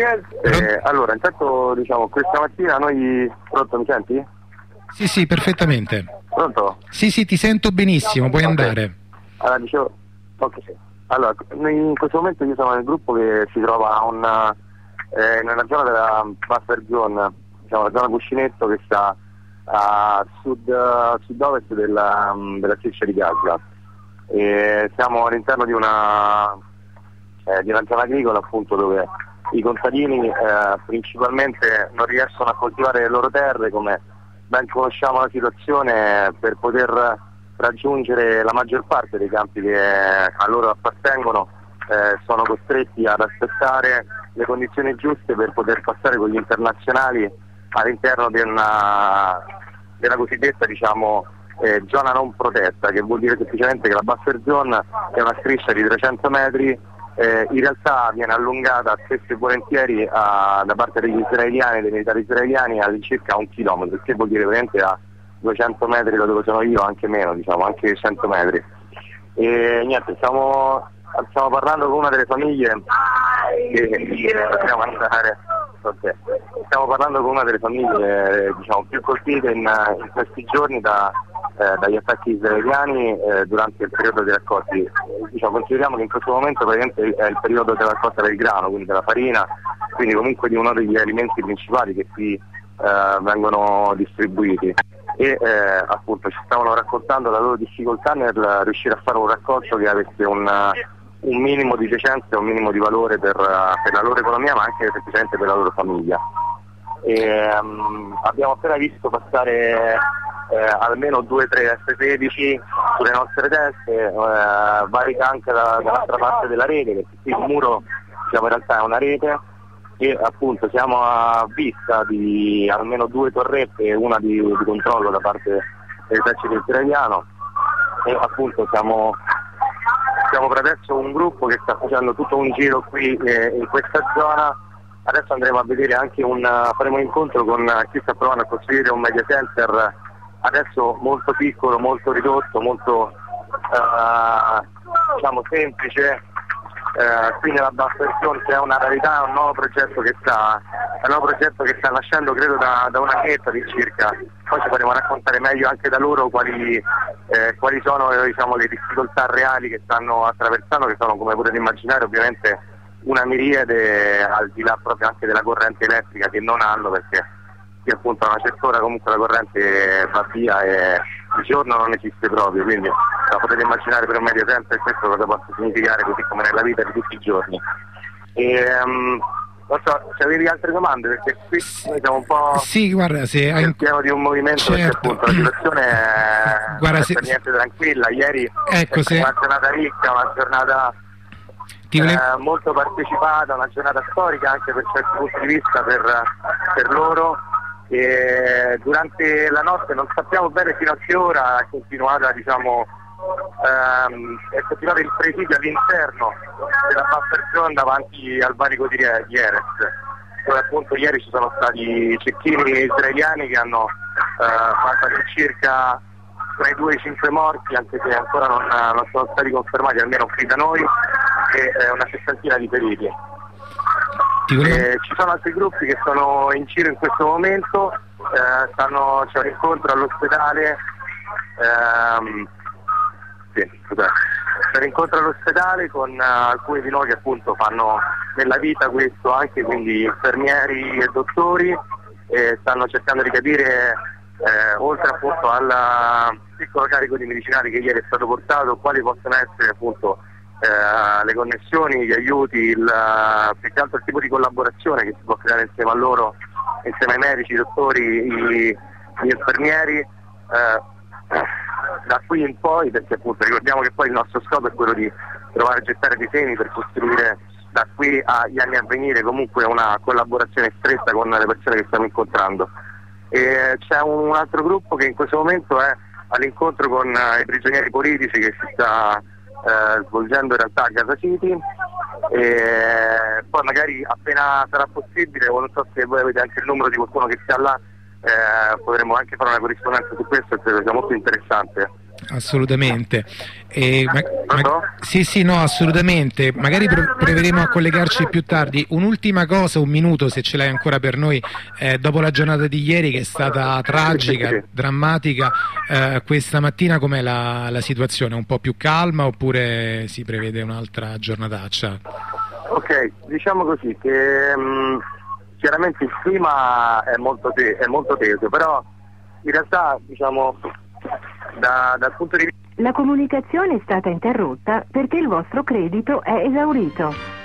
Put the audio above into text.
Eh, allora, intanto diciamo, questa mattina noi... Pronto, mi senti? Sì, sì, perfettamente. Pronto? Sì, sì, ti sento benissimo, puoi Ok. andare. Allora, dicevo... Ok, sì. Allora, in questo momento io sono nel gruppo che si trova a un, eh, nella zona della buffer zone, diciamo la zona cuscinetto che sta a sud, sud-ovest della, della striscia di Gaza. E siamo all'interno di una, eh, di una zona agricola appunto dove i contadini eh, principalmente non riescono a coltivare le loro terre come ben conosciamo la situazione per poter raggiungere la maggior parte dei campi che a loro appartengono eh, sono costretti ad aspettare le condizioni giuste per poter passare con gli internazionali all'interno di una, della cosiddetta diciamo, eh, zona non protetta, che vuol dire semplicemente che la buffer zone è una striscia di 300 metri, eh, in realtà viene allungata spesso e volentieri a- da parte degli israeliani, dei militari israeliani all'incirca un chilometro, il che vuol dire veramente a 200 metri da dove sono io, anche meno, diciamo, anche 100 metri. E niente, stiamo, stiamo parlando con una delle famiglie che dobbiamo andare. ok. Stiamo parlando con una delle famiglie eh, diciamo, più colpite in, in questi giorni da, eh, dagli attacchi israeliani eh, durante il periodo dei raccolti. Diciamo, consideriamo che in questo momento è il periodo della raccolta del grano, quindi della farina, quindi comunque di uno degli alimenti principali che qui eh, vengono distribuiti e eh, appunto ci stavano raccontando la loro difficoltà nel riuscire a fare un raccolto che avesse un, un minimo di decenza un minimo di valore per, per la loro economia ma anche semplicemente per la loro famiglia. E, ehm, abbiamo appena visto passare eh, almeno due o tre F-16 sulle nostre teste, eh, vari tank da- dall'altra parte della rete, perché qui il muro diciamo, in realtà è una rete e appunto siamo a vista di almeno due torrette e una di, di controllo da parte dell'esercito israeliano e appunto siamo, siamo per adesso un gruppo che sta facendo tutto un giro qui eh, in questa zona. Adesso andremo a vedere anche un faremo un incontro con chi sta provando a costruire un media center adesso molto piccolo, molto ridotto, molto eh, diciamo semplice. Eh, qui nella Buffer Zone c'è una rarità, è un nuovo progetto che sta, è nuovo progetto che sta nascendo credo da, da una annetta di circa, poi ci faremo raccontare meglio anche da loro quali, eh, quali sono diciamo, le difficoltà reali che stanno attraversando, che sono come potete immaginare ovviamente una miriade al di là proprio anche della corrente elettrica che non hanno perché qui appunto a una certa ora comunque la corrente va via e di giorno non esiste proprio, quindi la potete immaginare per un medio tempo e questo cosa possa significare così come nella vita di tutti i giorni. E, ehm, non so, se avevi altre domande perché qui noi siamo un po' Sì, guarda, se hai... pieno di un movimento perché Certo. appunto la situazione è Guarda, se- per niente tranquilla, ieri Ecco, è se- una giornata ricca, una giornata Ti volevo- eh, molto partecipata, una giornata storica anche per certi punti di vista per, per loro. E durante la notte non sappiamo bene fino a che ora è continuata diciamo, ehm, è continuato il presidio all'interno della buffer zone davanti al valico di Re- di Erez dove appunto ieri ci sono stati cecchini israeliani che hanno eh, fatto all'incirca tra i due e i cinque morti, anche se ancora non, non sono stati confermati, almeno qui da noi, e eh, una sessantina di feriti. Eh, ci sono altri gruppi che sono in giro in questo momento, eh, stanno, c'è un incontro all'ospedale, ehm, sì, c'è incontro all'ospedale con eh, alcuni di noi che appunto fanno nella vita questo anche, quindi infermieri e dottori, e stanno cercando di capire, eh, oltre appunto al piccolo carico di medicinali che ieri è stato portato, quali possono essere appunto eh, le connessioni, gli aiuti, il, eh, più che altro il tipo di collaborazione che si può creare insieme a loro, insieme ai medici, i dottori, i- gli infermieri. eh, da qui in poi, perché appunto ricordiamo che poi il nostro scopo è quello di provare a gettare dei semi per costruire da qui agli anni a venire comunque una collaborazione stretta con le persone che stiamo incontrando. E c'è un altro gruppo che in questo momento è all'incontro con eh, i prigionieri politici che si sta eh, svolgendo in realtà a Gaza City. E poi magari appena sarà possibile o non so se voi avete anche il numero di qualcuno che sia là eh, potremo anche fare una corrispondenza su questo credo sia molto interessante assolutamente. E ma- ma- sì, sì, no, assolutamente. Magari pro- proveremo a collegarci più tardi. Un'ultima cosa, un minuto, se ce l'hai ancora per noi, eh, dopo la giornata di ieri che è stata tragica, drammatica, eh, questa mattina com'è la, la situazione? Un po' più calma oppure si prevede un'altra giornataccia? Ok, diciamo così che mm, chiaramente il clima è molto, te- è molto teso, però in realtà diciamo da- dal punto di vista La comunicazione è stata interrotta perché il vostro credito è esaurito.